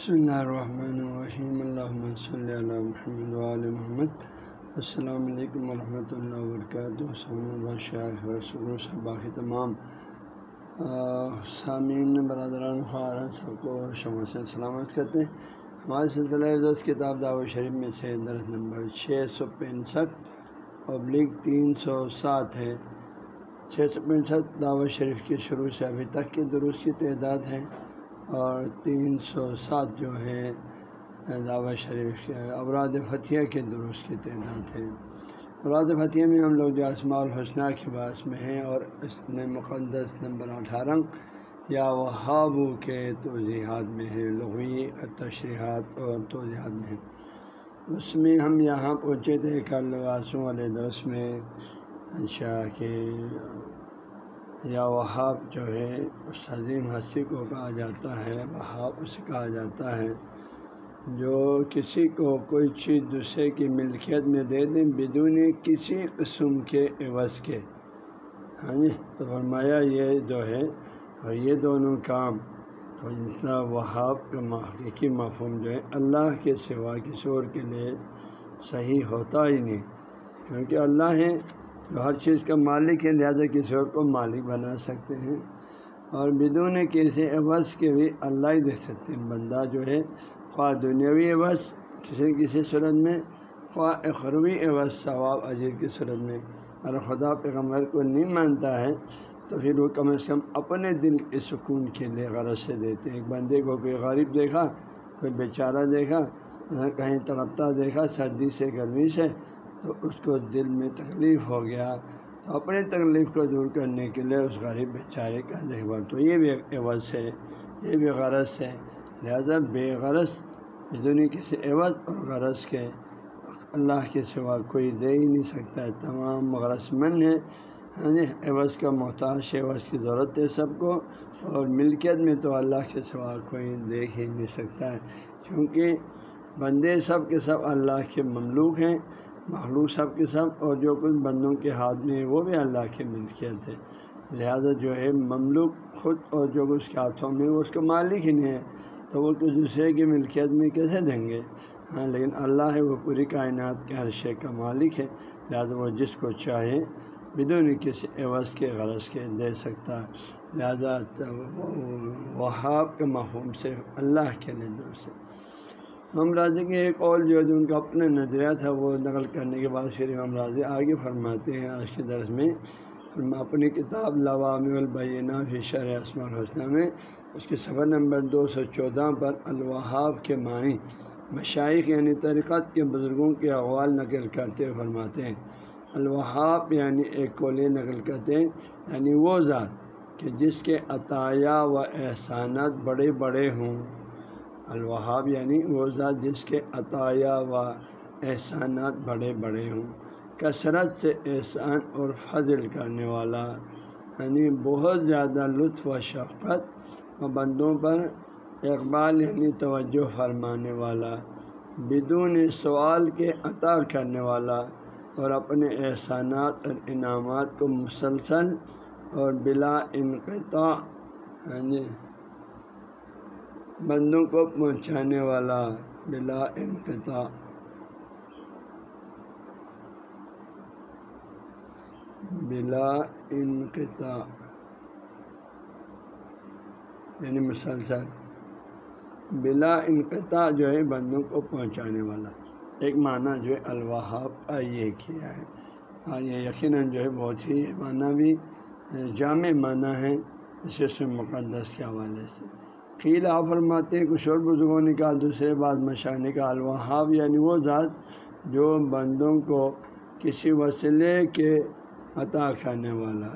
بسم اللہ الرحمن الرحیم الحمۃ صلی اللہ محمد علیہ محمد السلام علیکم ورحمۃ اللہ وبرکاتہ باقی تمام سامعین برادران خارن سب کو شمع سے سلامت کرتے ہیں ہمارے سلسلہ دس کتاب دعوت شریف میں سے درس نمبر چھ سو پینسٹھ پبلک تین سو سات ہے۔ چھ سو پینسٹھ دعوت شریف کے شروع سے ابھی تک کے درست کی تعداد ہے۔ اور تین سو سات جو ہے، دعوت شریف کے اوراد فتح کے درست کی تعداد ہے۔ اوراد فتح میں ہم لوگ جو اسماع الحسنہ کے باعث میں ہیں اور اس میں مقدس نمبر اٹھارہ یا وہابو کے توضیحات میں ہیں، لغوی تشریحات اور توضیحات میں ہیں۔ اس میں ہم یہاں پہنچے تھے کل واسوں والے درس میں اچھا کہ یا وہاب جو ہے اس عظیم ہستی کو کہا جاتا ہے، وہاب اسے کہا جاتا ہے، جو کسی کو کوئی چیز دوسرے کی ملکیت میں دے دیں بدون کسی قسم کے عوض کے۔ ہاں جی تو فرمایا یہ جو ہے، اور یہ دونوں کام تو اتنا وہاب کا حقیقی مفہوم جو ہے، اللہ کے سوا کسی اور کے لیے صحیح ہوتا ہی نہیں۔ کیونکہ اللہ ہے جو ہر چیز کا مالک ہے لہٰذا کسی اور کو مالک بنا سکتے ہیں۔ اور بدون کسی عوض کے بھی اللہ ہی دے سکتے ہیں۔ بندہ جو ہے، خواہ دنیاوی عوض کسی کسی صورت میں، خواہ اخروی عوض، ثواب عجیب کی صورت میں۔ اور خدا پیغمبر کو نہیں مانتا ہے، تو پھر وہ کم از کم اپنے دل کے سکون کے لیے غرض سے دیتے ہیں۔ ایک بندے کو کوئی غریب دیکھا، کوئی بیچارہ دیکھا کہیں تڑپتا دیکھا، سردی سے، گرمی سے تو اس کو دل میں تکلیف ہو گیا تو اپنی تکلیف کو دور کرنے کے لیے اس غریب بیچارے کا دیکھ بھال تو یہ بھی عوض ہے، یہ بھی غرض ہے۔ لہذا بے غرض دنیا کسی عوض اور غرض کے اللہ کے سوا کوئی دے ہی نہیں سکتا۔ ہے تمام غرض مند ہے۔ ہاں جی عوض کا محتاج عوض کی ضرورت ہے سب کو۔ اور ملکیت میں تو اللہ کے سوا کوئی دیکھ ہی نہیں سکتا۔ ہے کیونکہ بندے سب کے سب اللہ کے مملوک ہیں۔ مخلوق سب کے سب اور جو کچھ بندوں کے ہاتھ میں ہے، وہ بھی اللہ کی ملکیت ہے لہذا جو ہے، مملوک خود اور جو اس کے ہاتھوں میں وہ اس کا مالک ہی نہیں ہے۔ تو وہ کچھ دوسرے کی ملکیت میں کیسے دیں گے؟ ہاں لیکن اللہ ہے، وہ پوری کائنات کے ہر شے کا مالک ہے۔ لہٰذا وہ جس کو چاہے، بدون کسی عوض کے، غرض کے دے سکتا ہے۔ لہٰذا وہاب کے مفہوم سے، اللہ کے نظر سے۔ ہم راضی کے ایک اور جو ہے ان کا اپنا نظریہ تھا وہ نقل کرنے کے بعد پھر ہم راضی آگے فرماتے ہیں آج کے درس میں۔ اپنی کتاب لوام البینہ فشر اسم الحسنہ میں، اس کے سفر نمبر دو سو چودہ پر الوہاب کے معنی، مشائق یعنی طریقت کے بزرگوں کے اقوال نقل کرتے ہوئے فرماتے ہیں۔ الوہاب یعنی ایک کولے نقل کرتے ہیں یعنی وہ ذات کہ جس کے عطایہ و احسانات بڑے بڑے ہوں۔ الوہاب یعنی وہ ذات جس کے عطایہ و احسانات بڑے بڑے ہوں۔ کثرت سے احسان اور فضل کرنے والا یعنی بہت زیادہ لطف و شفقت و بندوں پر اقبال یعنی توجہ فرمانے والا، بدون سوال کے عطا کرنے والا اور اپنے احسانات اور انعامات کو مسلسل اور بلا انقطاع یعنی بندوں کو پہنچانے والا بلا انقطاع۔ بلا انقطاع۔ یعنی مسلسل۔ بلا انقطاع جو ہے بندوں کو پہنچانے والا۔ ایک معنی جو ہے الوہاب کا یہ کیا ہے۔ ہاں یہ یقیناً جو ہے بہت ہی معنی بھی جامع معنی ہے۔ اس مقدس کے حوالے سے۔ خیل آپ فرماتے ہیں کچھ اور بزرگوں نے کہا دوسرے بات مشاہ نے کہا الوہاب یعنی وہ ذات جو بندوں کو کسی وسیلے کے عطا کرنے والا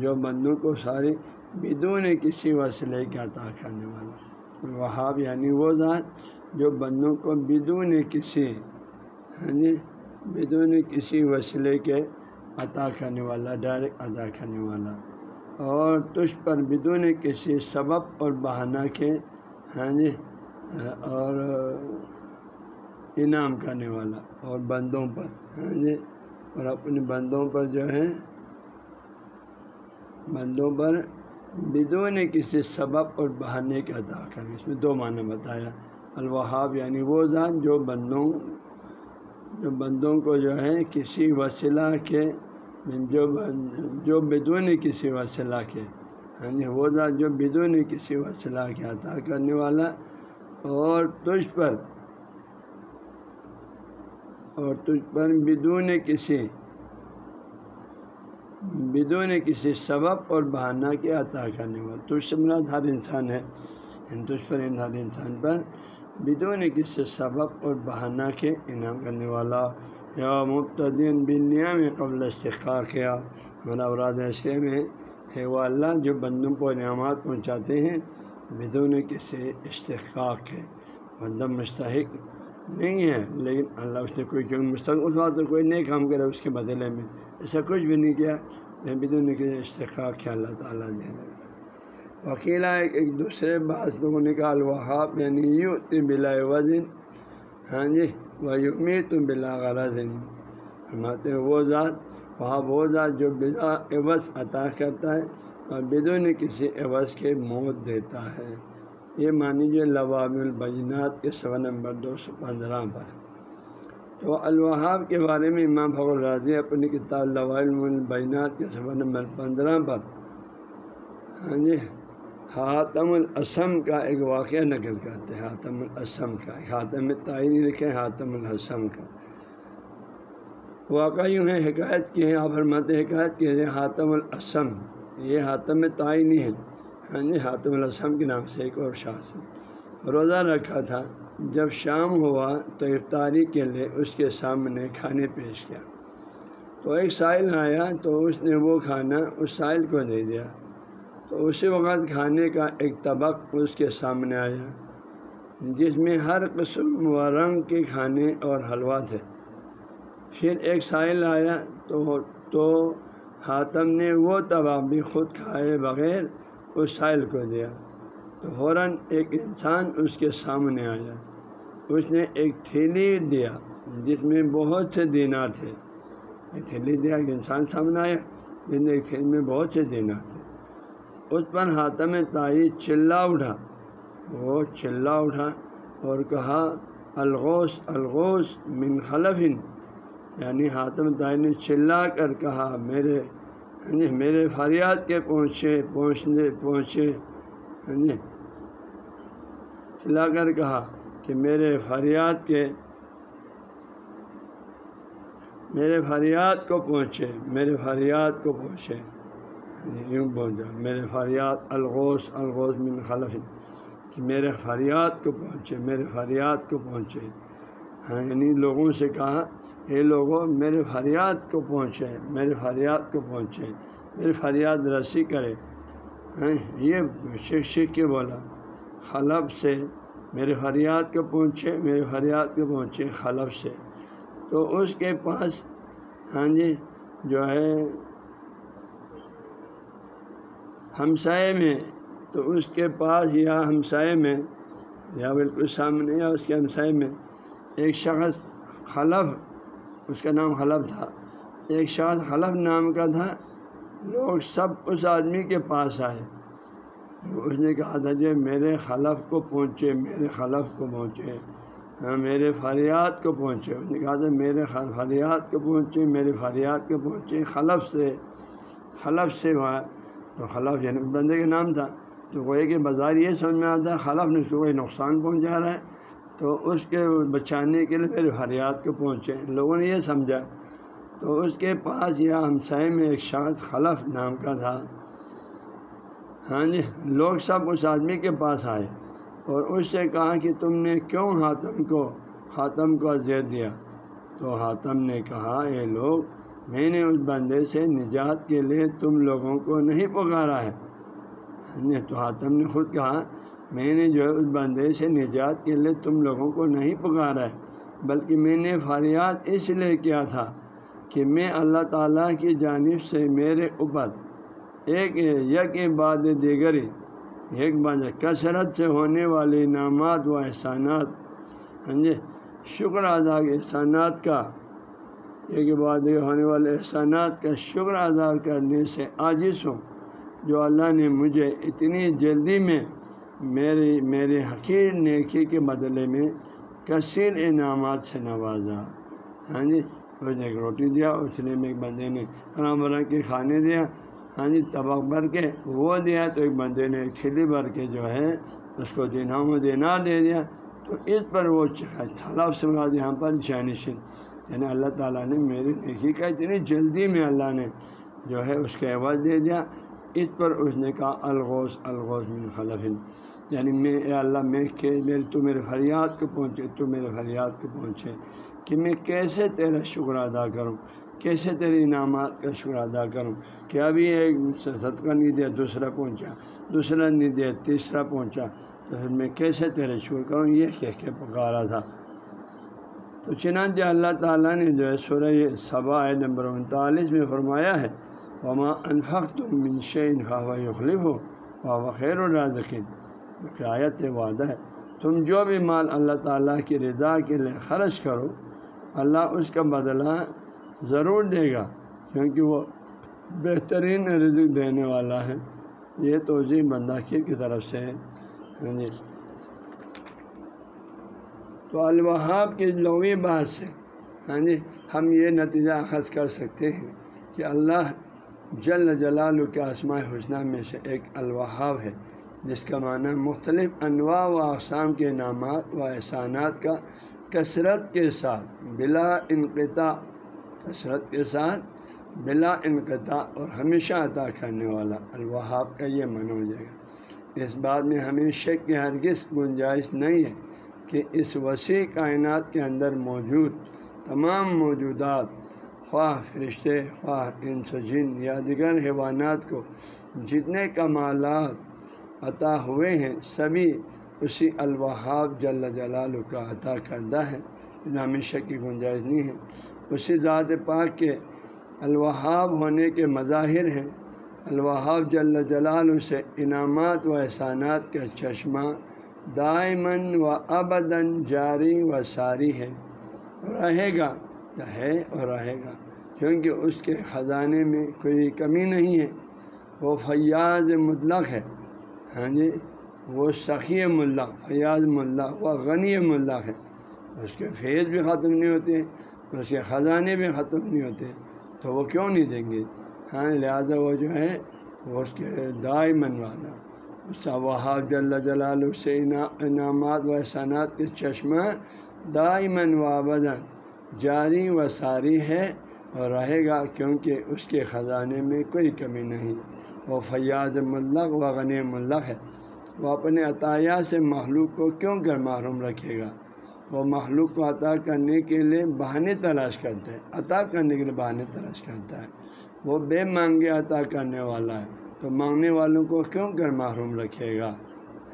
جو بندوں کو ساری بدون کسی وسیلے کے عطا کرنے والا الوہاب یعنی وہ ذات جو بندوں کو بدون کسی ہاں جی بدون کسی وسیلے کے عطا کرنے والا، ڈائریکٹ ادا کرنے والا اور تجھ پر بدون کسی سبب اور بہانہ کے ہاں جی اور انعام کرنے والا اور بندوں پر ہاں جی اور اپنے بندوں پر جو ہے، بندوں پر بدون کسی سبب اور بہانے کے عطا کریں اس میں دو معنی بتایا۔ الوہاب یعنی وہ ذات جو بندوں جو بندوں کو جو ہے کسی وسیلہ کے جو جو بدون کسی وسیلہ کے۔ یعنی وہ ذات جو بدون کسی وسیلہ کے عطا کرنے والا اور تجھ پر۔ اور تجھ پر بدون کسی بدون کسی سبب اور بہانہ کے عطا کرنے والا۔ تجھ سے مراد ہر انسان ہے۔ یعنی تجھ پر یعنی ہر انسان پر بدون کسی سبب اور بہانہ کے انعام کرنے والا۔ یا مبتدین بنیا میں قبل استخار کیا ہمارا اوراد ایسے میں ہے، وہ اللہ جو بندوں کو انعامات پہنچاتے ہیں بدون کسی استحقاق کے۔ بندہ مستحق نہیں ہے، لیکن اللہ اس نے کوئی جو مستقل ہوا تو کوئی نئے کام کرے اس کے بدلے میں۔ ایسا کچھ بھی نہیں کیا میں بدون کے استحقاق کیا اللہ تعالیٰ دے رہے وکیلا ایک ایک دوسرے بات کو نکال وہاب یعنی یوں بلا وزن۔ ہاں جی۔ وہ یومی تم بلا غرض فرماتے ہیں وہ ذات، وہاں وہ ذات جو بلا عوض عطا کرتا ہے اور بدون کسی عوض کے موت دیتا ہے۔ یہ مانی جو لواب البینات کے سوا نمبر دو سو پندرہ پر۔ تو الوہاب کے بارے میں امام فخر الراضی اپنی کتاب لواب البینات کے سوا نمبر پندرہ پر۔ ہاں جی۔ حاتم الاسم کا ایک واقعہ نقل کرتے ہیں حاتم الاسم کا حاتم تعین لکھے حاتم الحسم کا۔ واقعہ یوں ہے، حکایت کی ہیں، آپ فرماتے حکایت کی ہیں حاتم الاسم، یہ حاتم تعینی ہے۔ ہاں جی حاتم الاسم کے نام سے ایک اور شاہ سے روزہ رکھا تھا، جب شام ہوا تو افطاری کے لیے اس کے سامنے کھانے پیش کیا۔ تو ایک سائل آیا تو اس نے وہ کھانا اس سائل کو دے دیا۔ تو اسی وقت کھانے کا ایک طبق اس کے سامنے آیا، جس میں ہر قسم و رنگ کے کھانے اور حلوہ تھے۔ پھر ایک سائل آیا تو تو حاتم نے وہ طبق بھی خود کھائے بغیر اس سائل کو دیا۔ تو فوراً ایک انسان اس کے سامنے آیا۔ اس نے ایک تھیلی دیا جس میں بہت سے دینار تھے۔ ایک تھیلی دیا ایک انسان سامنے آیا جس نے ایک تھیلی میں بہت سے دینار تھے۔ اس پر ہاتھ میں تائی چلا اٹھا۔ وہ چلا اٹھا اور کہا، الغوث الغوث من خلفن یعنی حاتم تائی نے چلا کر کہا، میرے جی میرے فریاد کے پہنچے، پہنچنے، پہنچے جی چلا کر کہا کہ میرے فریاد کے، میرے فریاد کو پہنچے، میرے فریاد کو پہنچے۔ یوں پہنچا میرے فریاد الغوث الغوث من خلف، کہ میرے فریاد کو پہنچے، میرے فریاد کو پہنچے۔ ہاں یعنی لوگوں سے کہا، اے لوگوں، میرے فریاد کو پہنچے، میرے فریاد کو پہنچے، میرے فریاد رسی کرے۔ ہاں، یہ شیخ شیخ کے بولا خلب سے میرے فریاد کو پہنچے، میرے فریاد کو پہنچے خلب سے۔ تو اس کے پاس ہاں جی جو ہے ہمسائے میں، تو اس کے پاس یا ہمسائے میں، یا بالکل سامنے یا اس کے ہمسائے میں، ایک شخص خلف، اس کا نام حلف تھا، ایک شاد حلف نام کا تھا، لوگ سب اس آدمی کے پاس آئے۔ اس نے کہا تھا جی میرے خلف کو پہنچے، میرے خلف کو پہنچے ہاں میرے فریاد کو پہنچے۔ اس نے کہا تھا میرے فریاد کو پہنچے، میرے فریاد کو پہنچے، خلف سے خلف سے وہاں تو خلف یعنی بندے کا نام تھا، تو وہ کہ بازار یہ سمجھ میں آتا ہے خلف نے اس کو کوئی نقصان پہنچا رہا ہے۔ تو اس کے بچانے کے لیے میرے فریاد کو پہنچے۔ لوگوں نے یہ سمجھا۔ تو اس کے پاس یا ہمسائے میں ایک شخص خلف نام کا تھا۔ ہاں جی لوگ سب اس آدمی کے پاس آئے۔ اور اس سے کہا کہ تم نے کیوں حاتم کو حاتم کو اذیت دیا؟ تو حاتم نے کہا، اے لوگ میں نے اس بندے سے نجات کے لیے تم لوگوں کو نہیں پکارا ہے۔ تو حاتم نے خود کہا، میں نے جو ہے اس بندے سے نجات کے لیے تم لوگوں کو نہیں پکارا ہے، بلکہ میں نے فریاد اس لیے کیا تھا کہ میں اللہ تعالیٰ کی جانب سے میرے اوپر ایک یک بعد دیگری، ایک بات کثرت سے ہونے والے انعامات و احسانات ہاں جی شکر ادا احسانات کا ایک بعد ہونے والے احسانات کا شکر ادا کرنے سے عاجز ہوں۔ جو اللہ نے مجھے اتنی جلدی میں میری میرے حقیر نیکی کے بدلے میں کثیر انعامات سے نوازا۔ ہاں جی اس نے ایک روٹی دیا، اس نے ایک بندے نے برا کے کھانے دیا ہاں جی طبق بھر کے وہ دیا، تو ایک بندے نے کھلی بھر کے جو ہے، اس کو دینوں میں دینا دے دیا۔ تو اس پر وہ تھالا سے مراد یہاں پر جانشن یعنی اللہ تعالیٰ نے میری نیکی کا اتنی جلدی میں اللہ نے جو ہے اس کے عوض دے دیا۔ اس پر اس نے کہا، الغوث الغوث من خلف۔ یعنی میں، اے اللہ، میں کہ میرے، تو میرے فریاد کو پہنچے، تو میرے فریاد کو پہنچے کہ میں کیسے تیرا شکر ادا کروں؟ کیسے تیرے انعامات کا شکر ادا کروں؟ کہ ابھی ایک صدقہ نہیں دیا، دوسرا پہنچا، دوسرا نہیں دیا، تیسرا پہنچا۔ تو پھر میں کیسے تیرے شکر کروں؟ یہ کہہ کے پکارا تھا۔ تو چنانچہ اللہ تعالیٰ نے جو ہے سورہ صبا نمبر انتالیس میں فرمایا ہے، وما انفق تم منشین خواہ یخلف ہو خواہ خیر الرازقین آیت وعدہ ہے۔ تم جو بھی مال اللہ تعالیٰ کی رضا کے لیے خرچ کرو، اللہ اس کا بدلہ ضرور دے گا، کیونکہ وہ بہترین رزق دینے والا ہے۔ یہ توضیع بنداخیر کی طرف سے ہے۔ ہاں جی۔ تو الوہاب کی لغوی بات سے ہاں جی ہم یہ نتیجہ اخذ کر سکتے ہیں کہ اللہ جل جلال کے آسماء حسنہ میں سے ایک الوہاب ہے، جس کا معنی مختلف انواع و اقسام کے انعامات و احسانات کا کثرت کے ساتھ، بلا انقطاع، کثرت کے ساتھ، بلا انقطاع اور ہمیشہ عطا کرنے والا الوہاب کا یہ من ہو جائے گا۔ اس بات میں ہمیں شک کی ہرگز گنجائش نہیں ہے۔ کہ اس وسیع کائنات کے اندر موجود تمام موجودات، خواہ فرشتے، خواہ انس جن یا دیگر حیوانات کو جتنے کمالات عطا ہوئے ہیں، سبھی اسی الوہاب جل جلال کا عطا کردہ ہے ہمیشہ کی گنجائش نہیں ہے۔ اسی ذات پاک کے الوہاب ہونے کے مظاہر ہیں۔ الوہاب جل جلال سے انعامات و احسانات کا چشمہ دائمن و ابدن جاری و ساری ہے۔ رہے گا، ہے اور رہے گا، کیونکہ اس کے خزانے میں کوئی کمی نہیں ہے۔ وہ فیاض مطلق ہے۔ ہاں جی وہ سخی ملا فیاض ملا وہ غنی ملا ہے۔ اس کے فیض بھی ختم نہیں ہوتے اس کے خزانے بھی ختم نہیں ہوتے تو وہ کیوں نہیں دیں گے؟ ہاں لہٰذا وہ جو ہے، وہ اس کے دائ منوانا اس جل جلال سے انعامات و احسانات کے چشمہ دائ منوا بدن جاری و ساری ہے اور رہے گا کیونکہ اس کے خزانے میں کوئی کمی نہیں۔ وہ فیاض ملق و غنی ملق ہے۔ وہ اپنے عطایہ سے مخلوق کو کیوں کر محروم رکھے گا؟ وہ مخلوق کو عطا کرنے کے لیے بہانے تلاش کرتا ہے، عطا کرنے کے لیے بہانے تلاش کرتا ہے۔ وہ بے مانگے عطا کرنے والا ہے۔ تو مانگنے والوں کو کیوں کر محروم رکھے گا؟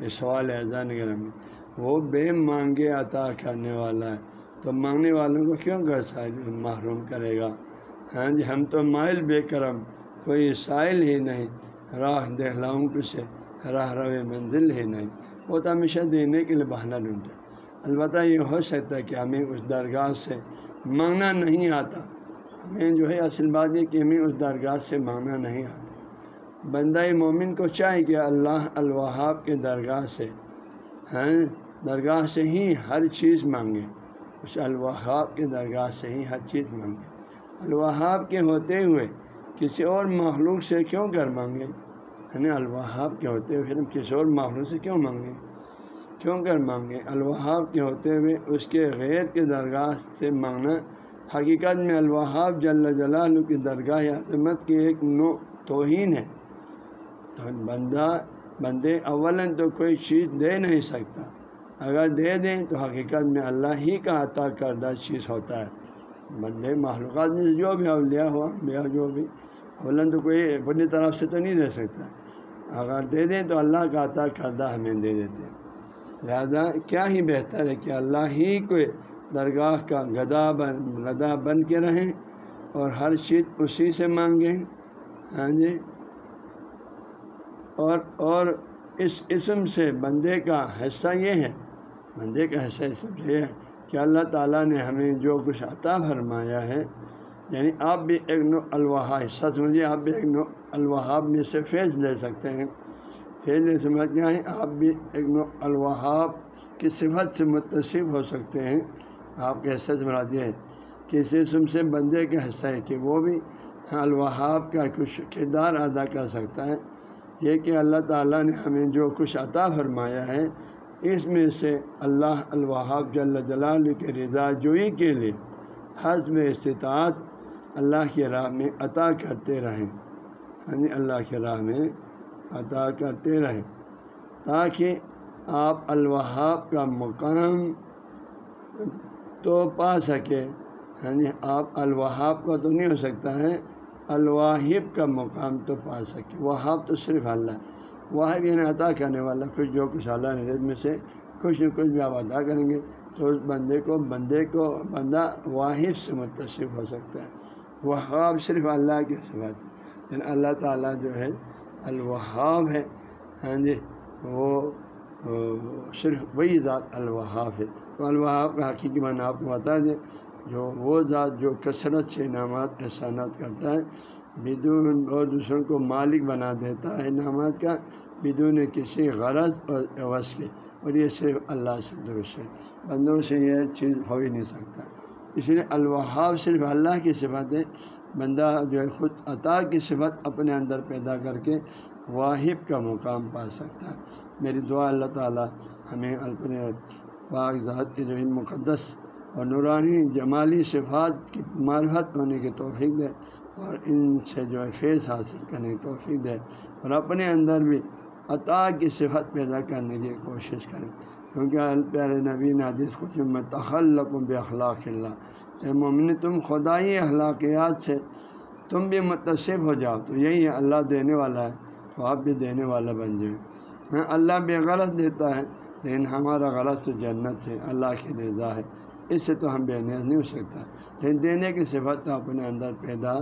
یہ سوال ہے زین میں وہ بے مانگے عطا کرنے والا ہے۔ تو مانگنے والوں کو کیوں کر محروم کرے گا؟ ہاں جی ہم تو مائل بے کرم، کوئی سائل ہی نہیں۔ راہ دہلاؤں سے راہ رو منزل ہی نہیں۔ وہ تو ہمیشہ دینے کے لیے بہانہ ڈھونڈتے البتہ یہ ہو سکتا ہے کہ ہمیں اس درگاہ سے مانگنا نہیں آتا۔ ہمیں جو ہے اصل بات یہ کہ ہمیں اس درگاہ سے مانگنا نہیں آتا۔ بندہ مومن کو چاہے کہ اللہ الوہاب کے درگاہ سے ہیں درگاہ سے ہی ہر چیز مانگے۔ اس الوہاب کے درگاہ سے ہی ہر چیز مانگے۔ الوہاب کے ہوتے ہوئے کسی اور مخلوق سے کیوں کر مانگے؟ یعنی الوہاب کے ہوتے ہوئے پھر ہم کسی اور مخلوق سے کیوں مانگیں کیوں کر مانگے؟ الوہاب کے ہوتے ہوئے اس کے غیر کے درگاہ سے مانگنا حقیقت میں الوہاب جل جلال کی درگاہ عظمت کی ایک نو توہین ہے۔ تو بندہ، بندے اول تو کوئی چیز دے نہیں سکتا۔ اگر دے دیں تو حقیقت میں اللہ ہی کا عطا کردہ چیز ہوتا ہے۔ بندے معلومات میں جو بھی اولیاء ہوا بیا جو بھی اول تو کوئی اپنی طرف سے تو نہیں دے سکتا۔ اگر دے دیں تو اللہ کا عطا کردہ ہمیں دے دیتے لہذا کیا ہی بہتر ہے کہ اللہ ہی کو درگاہ کا گدا بن گدا بن کے رہیں اور ہر چیز اسی سے مانگیں۔ ہاں جی؟ اور اور اس اسم سے بندے کا حصہ یہ ہے، بندے کا حصہ اس یہ ہے کہ اللہ تعالیٰ نے ہمیں جو کچھ عطا فرمایا ہے یعنی آپ بھی ایک نو الوہا سچ مجھے آپ بھی ایک نو الوہاب میں سے فیض لے سکتے ہیں۔ فیض لے سمجھ کیا ہے آپ بھی ایک نو الوہاب کی صفت سے متصف ہو سکتے ہیں۔ آپ کے حصہ مراد یہ ہے کسی سم سے بندے کا حصہ ہے کہ وہ بھی ہاں الوہاب کا کچھ کردار ادا کر سکتا ہے۔ یہ کہ اللہ تعالیٰ نے ہمیں جو کچھ عطا فرمایا ہے، اس میں سے اللہ الوہاب جل جلال کے رضا جوئی کے لیے حزم استطاعت اللہ کی راہ میں عطا کرتے رہیں۔ یعنی اللہ کی راہ میں عطا کرتے رہیں۔ تاکہ آپ الوہاب کا مقام تو پا سکے۔ یعنی آپ الوہاب کا تو نہیں ہو سکتا ہے الواحب کا مقام تو پا سکے۔ وہاب تو صرف اللہ۔ ہے واحب یعنی عطا کرنے والا کچھ جو کچھ اللہ نے میں سے کچھ نہ کچھ بھی آپ ادا کریں گے، تو اس بندے کو بندے کو، بندہ واحد سے متصف ہو سکتا ہے۔ وہاب صرف اللہ کے صفات یعنی اللہ تعالیٰ جو ہے، الوہاب ہے۔ ہاں جی وہ صرف وہی ذات الوہاب ہے۔ تو الوہاب کا حقیقی معنی آپ کو بتا دیں۔ جو وہ ذات جو کثرت سے انعامات احسانات کرتا ہے، بدون اور دوسروں کو مالک بنا دیتا ہے انعامات کا، بدون کسی غرض اور عوض کے۔ اور یہ صرف اللہ سے درست ہے۔ بندوں سے یہ چیز ہو ہی نہیں سکتا۔ اس لیے الوہاب صرف اللہ کی صفت ہے۔ بندہ جو ہے خود عطا کی صفت اپنے اندر پیدا کر کے واحب کا مقام پا سکتا ہے۔ میری دعا اللہ تعالیٰ ہمیں اپنے پاک ذات کے جو مقدس اور نورانی جمالی صفات کی معرفت ہونے کی توفیق دے اور ان سے جو ہے فیض حاصل کرنے کی توفیق دے اور اپنے اندر بھی عطا کی صفت پیدا کرنے کی کوشش کریں۔ کیونکہ پیارے نبی حدیث خوش میں تخلق بے اخلاق اللہ اے مومن تم خدائی اخلاقیات سے تم بھی متصف ہو جاؤ۔ تو یہی ہے، اللہ دینے والا ہے، تو آپ بھی دینے والا بن جائیں۔ ہاں اللہ بے غلط دیتا ہے، لیکن ہمارا غلط تو جنت ہے، اللہ کی رضا ہے۔ اس سے تو ہم بے نیاز نہیں ہو سکتا لیکن دینے کی صفت تو اپنے اندر پیدا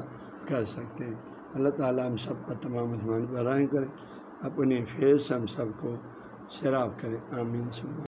کر سکتے ہیں۔ اللہ تعالیٰ ہم سب کا تمام مسلمان پر کریں اپنی فیس ہم سب کو شراب کریں آمین۔ سب